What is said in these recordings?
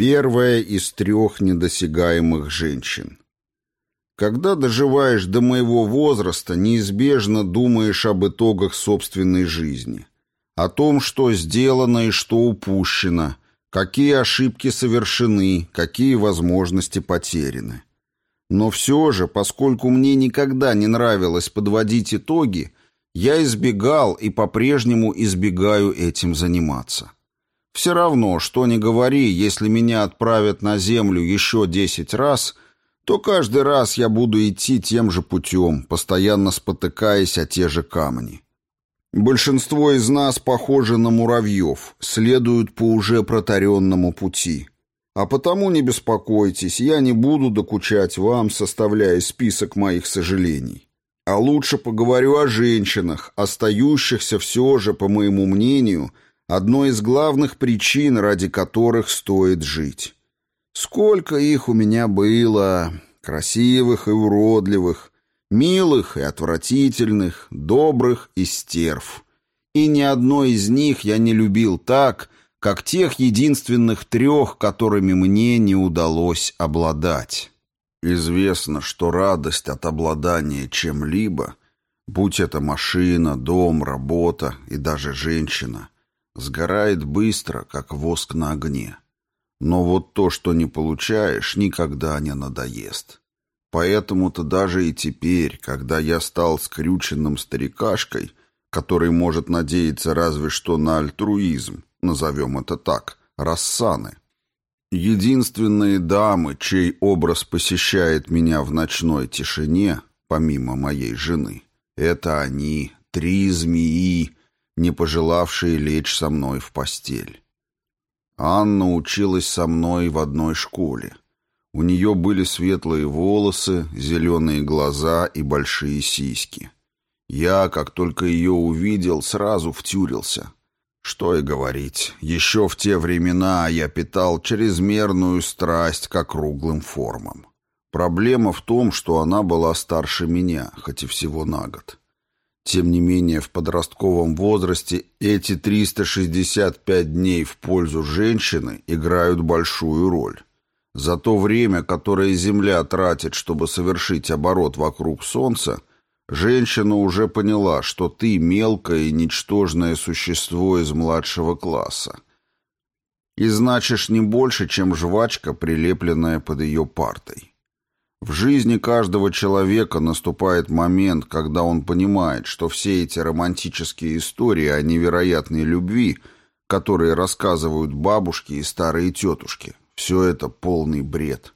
Первая из трех недосягаемых женщин. Когда доживаешь до моего возраста, неизбежно думаешь об итогах собственной жизни. О том, что сделано и что упущено, какие ошибки совершены, какие возможности потеряны. Но все же, поскольку мне никогда не нравилось подводить итоги, я избегал и по-прежнему избегаю этим заниматься. Все равно, что ни говори, если меня отправят на землю еще десять раз, то каждый раз я буду идти тем же путем, постоянно спотыкаясь о те же камни. Большинство из нас похожи на муравьев, следуют по уже протаренному пути. А потому не беспокойтесь, я не буду докучать вам, составляя список моих сожалений. А лучше поговорю о женщинах, остающихся все же, по моему мнению, одной из главных причин, ради которых стоит жить. Сколько их у меня было, красивых и уродливых, милых и отвратительных, добрых и стерв. И ни одной из них я не любил так, как тех единственных трех, которыми мне не удалось обладать. Известно, что радость от обладания чем-либо, будь это машина, дом, работа и даже женщина, сгорает быстро, как воск на огне. Но вот то, что не получаешь, никогда не надоест. Поэтому-то даже и теперь, когда я стал скрюченным старикашкой, который может надеяться разве что на альтруизм, назовем это так, рассаны, Единственные дамы, чей образ посещает меня в ночной тишине, помимо моей жены, это они, три змеи, не пожелавшие лечь со мной в постель. Анна училась со мной в одной школе. У нее были светлые волосы, зеленые глаза и большие сиськи. Я, как только ее увидел, сразу втюрился — что и говорить, еще в те времена я питал чрезмерную страсть к округлым формам. Проблема в том, что она была старше меня, хоть и всего на год. Тем не менее, в подростковом возрасте эти 365 дней в пользу женщины играют большую роль. За то время, которое Земля тратит, чтобы совершить оборот вокруг Солнца, Женщина уже поняла, что ты мелкое и ничтожное существо из младшего класса. И значишь не больше, чем жвачка, прилепленная под ее партой. В жизни каждого человека наступает момент, когда он понимает, что все эти романтические истории о невероятной любви, которые рассказывают бабушки и старые тетушки, все это полный бред.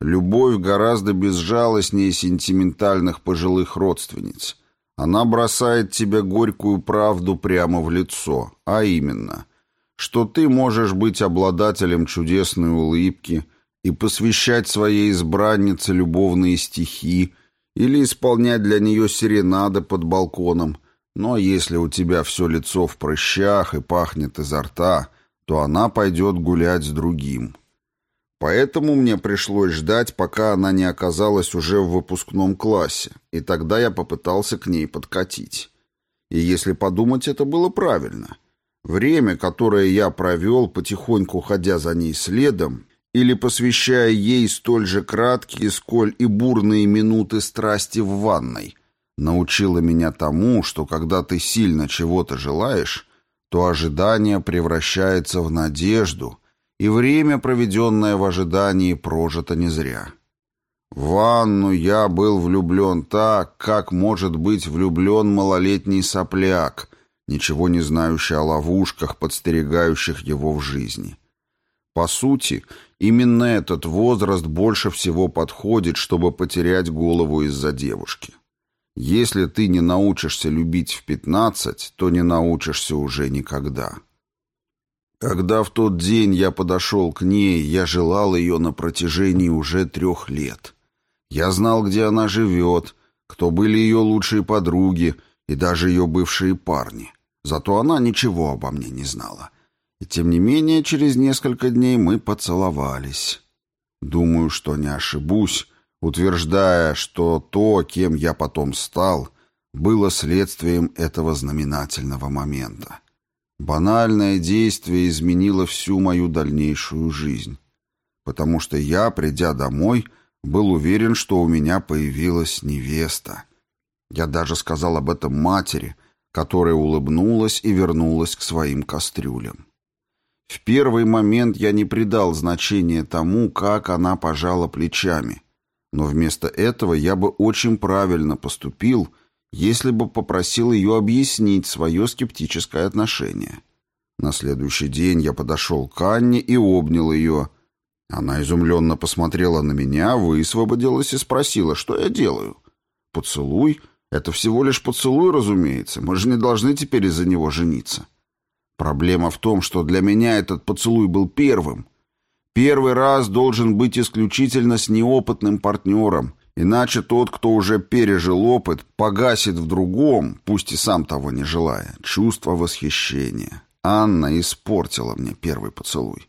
Любовь гораздо безжалостнее сентиментальных пожилых родственниц. Она бросает тебе горькую правду прямо в лицо, а именно, что ты можешь быть обладателем чудесной улыбки и посвящать своей избраннице любовные стихи или исполнять для нее серенады под балконом, но если у тебя все лицо в прыщах и пахнет изо рта, то она пойдет гулять с другим. Поэтому мне пришлось ждать, пока она не оказалась уже в выпускном классе, и тогда я попытался к ней подкатить. И если подумать, это было правильно. Время, которое я провел, потихоньку ходя за ней следом, или посвящая ей столь же краткие, сколь и бурные минуты страсти в ванной, научило меня тому, что когда ты сильно чего-то желаешь, то ожидание превращается в надежду — и время, проведенное в ожидании, прожито не зря. В ванну я был влюблен так, как может быть влюблен малолетний сопляк, ничего не знающий о ловушках, подстерегающих его в жизни. По сути, именно этот возраст больше всего подходит, чтобы потерять голову из-за девушки. Если ты не научишься любить в пятнадцать, то не научишься уже никогда. Когда в тот день я подошел к ней, я желал ее на протяжении уже трех лет. Я знал, где она живет, кто были ее лучшие подруги и даже ее бывшие парни. Зато она ничего обо мне не знала. Тем не менее, через несколько дней мы поцеловались. Думаю, что не ошибусь, утверждая, что то, кем я потом стал, было следствием этого знаменательного момента. Банальное действие изменило всю мою дальнейшую жизнь. потому что я, придя домой, был уверен, что у меня появилась невеста. Я даже сказал об этом матери, которая улыбнулась и вернулась к своим кастрюлям. В первый момент я не придал значения тому, как она пожала плечами, но вместо этого я бы очень правильно поступил, если бы попросил ее объяснить свое скептическое отношение. На следующий день я подошел к Анне и обнял ее. Она изумленно посмотрела на меня, высвободилась и спросила, что я делаю. «Поцелуй? Это всего лишь поцелуй, разумеется. Мы же не должны теперь из-за него жениться». Проблема в том, что для меня этот поцелуй был первым. Первый раз должен быть исключительно с неопытным партнером, иначе тот, кто уже пережил опыт, погасит в другом, пусть и сам того не желая, чувство восхищения. Анна испортила мне первый поцелуй.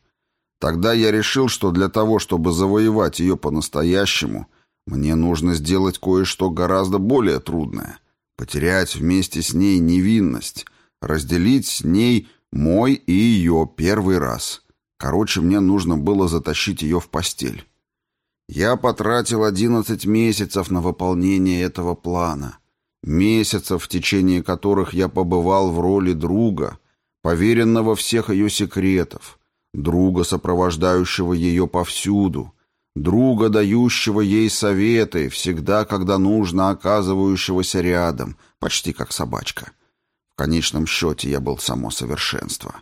Тогда я решил, что для того, чтобы завоевать ее по-настоящему, мне нужно сделать кое-что гораздо более трудное. Потерять вместе с ней невинность, разделить с ней мой и ее первый раз. Короче, мне нужно было затащить ее в постель. Я потратил одиннадцать месяцев на выполнение этого плана. Месяцев, в течение которых я побывал в роли друга, поверенного всех ее секретов, друга, сопровождающего ее повсюду, друга, дающего ей советы, всегда, когда нужно, оказывающегося рядом, почти как собачка. В конечном счете я был само совершенство.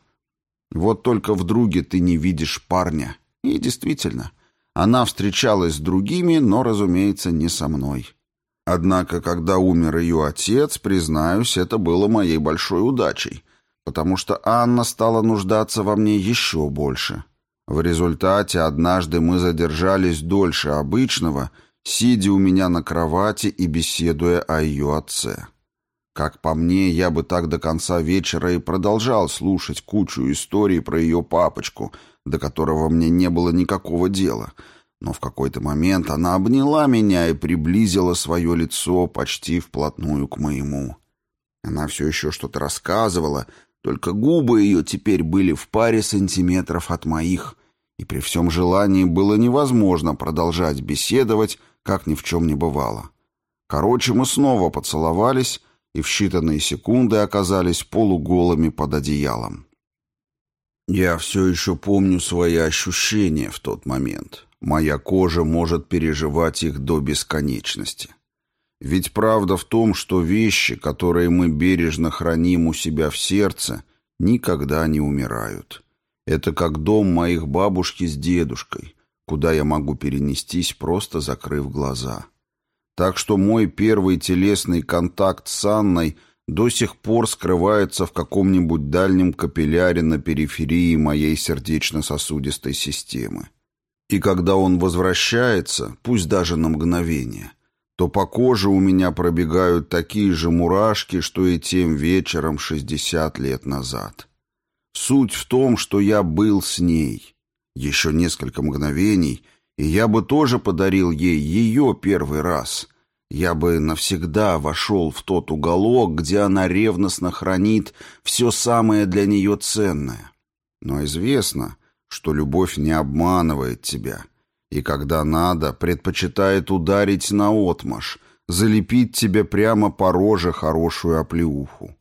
Вот только в друге ты не видишь парня. И действительно, она встречалась с другими, но, разумеется, не со мной. Однако, когда умер ее отец, признаюсь, это было моей большой удачей, потому что Анна стала нуждаться во мне еще больше. В результате однажды мы задержались дольше обычного, сидя у меня на кровати и беседуя о ее отце. Как по мне, я бы так до конца вечера и продолжал слушать кучу историй про ее папочку, до которого мне не было никакого дела. Но в какой-то момент она обняла меня и приблизила свое лицо почти вплотную к моему. Она все еще что-то рассказывала, только губы ее теперь были в паре сантиметров от моих, и при всем желании было невозможно продолжать беседовать, как ни в чем не бывало. Короче, мы снова поцеловались, и в считанные секунды оказались полуголыми под одеялом. Я все еще помню свои ощущения в тот момент. Моя кожа может переживать их до бесконечности. Ведь правда в том, что вещи, которые мы бережно храним у себя в сердце, никогда не умирают. Это как дом моих бабушки с дедушкой, куда я могу перенестись, просто закрыв глаза. Так что мой первый телесный контакт с Анной до сих пор скрывается в каком-нибудь дальнем капилляре на периферии моей сердечно-сосудистой системы. И когда он возвращается, пусть даже на мгновение, то по коже у меня пробегают такие же мурашки, что и тем вечером 60 лет назад. Суть в том, что я был с ней. Еще несколько мгновений, и я бы тоже подарил ей ее первый раз. Я бы навсегда вошел в тот уголок, где она ревностно хранит все самое для нее ценное. Но известно, что любовь не обманывает тебя, и когда надо, предпочитает ударить наотмашь, залепить тебе прямо по роже хорошую оплеуху.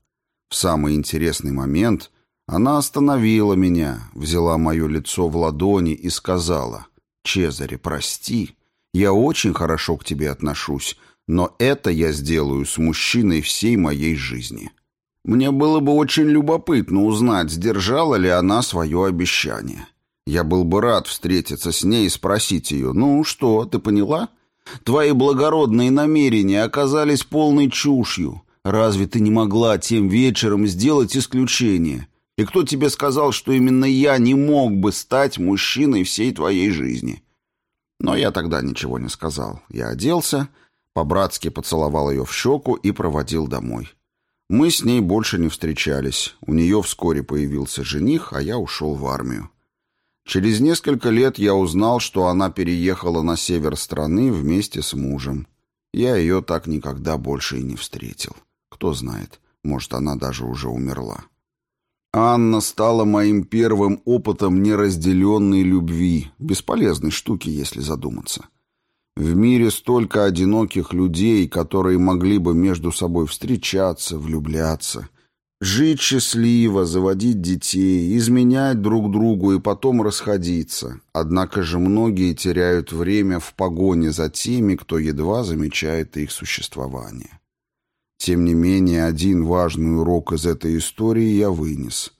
В самый интересный момент она остановила меня, взяла мое лицо в ладони и сказала — «Чезаре, прости, я очень хорошо к тебе отношусь, но это я сделаю с мужчиной всей моей жизни». Мне было бы очень любопытно узнать, сдержала ли она свое обещание. Я был бы рад встретиться с ней и спросить ее, «Ну что, ты поняла? Твои благородные намерения оказались полной чушью. Разве ты не могла тем вечером сделать исключение? И кто тебе сказал, что именно я не мог бы стать мужчиной всей твоей жизни? Но я тогда ничего не сказал. Я оделся, по-братски поцеловал ее в щеку и проводил домой. Мы с ней больше не встречались. У нее вскоре появился жених, а я ушел в армию. Через несколько лет я узнал, что она переехала на север страны вместе с мужем. Я ее так никогда больше и не встретил. Кто знает, может, она даже уже умерла. Анна стала моим первым опытом неразделенной любви, бесполезной штуки, если задуматься. В мире столько одиноких людей, которые могли бы между собой встречаться, влюбляться, жить счастливо, заводить детей, изменять друг другу и потом расходиться. Однако же многие теряют время в погоне за теми, кто едва замечает их существование. Тем не менее, один важный урок из этой истории я вынес.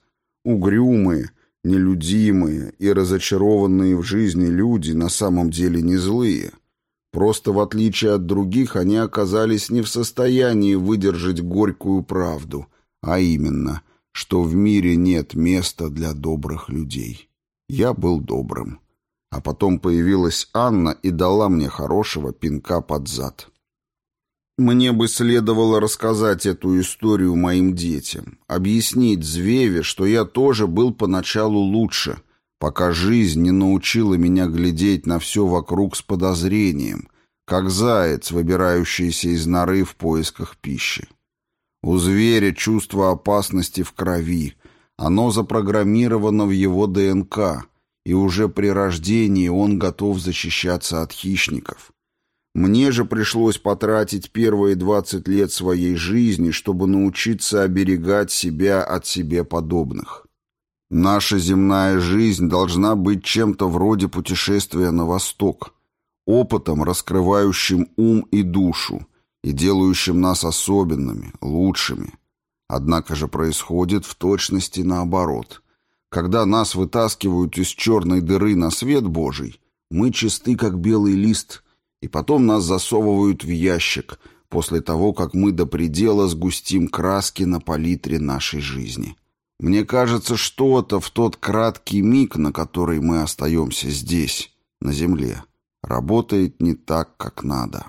Угрюмые, нелюдимые и разочарованные в жизни люди на самом деле не злые. Просто в отличие от других они оказались не в состоянии выдержать горькую правду, а именно, что в мире нет места для добрых людей. Я был добрым. А потом появилась Анна и дала мне хорошего пинка под зад. Мне бы следовало рассказать эту историю моим детям, объяснить Звеве, что я тоже был поначалу лучше, пока жизнь не научила меня глядеть на все вокруг с подозрением, как заяц, выбирающийся из норы в поисках пищи. У зверя чувство опасности в крови, оно запрограммировано в его ДНК, и уже при рождении он готов защищаться от хищников. Мне же пришлось потратить первые 20 лет своей жизни, чтобы научиться оберегать себя от себе подобных. Наша земная жизнь должна быть чем-то вроде путешествия на восток, опытом, раскрывающим ум и душу, и делающим нас особенными, лучшими. Однако же происходит в точности наоборот. Когда нас вытаскивают из черной дыры на свет Божий, мы чисты, как белый лист, и потом нас засовывают в ящик после того, как мы до предела сгустим краски на палитре нашей жизни. Мне кажется, что-то в тот краткий миг, на который мы остаемся здесь, на земле, работает не так, как надо».